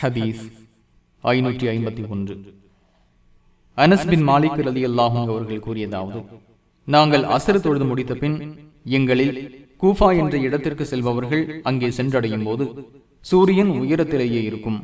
ஹதீஸ் ஐநூற்றி ஐம்பத்தி ஒன்று. அனஸ்பின் மாலிக் ரதி அல்லாஹும் அவர்கள் கூறியதாவது நாங்கள் அசர் தொழுது முடித்த பின் எங்களில் கூஃபா என்ற இடத்திற்கு செல்பவர்கள் அங்கே சென்றடையும் போது சூரியன் உயரத்திலேயே இருக்கும்.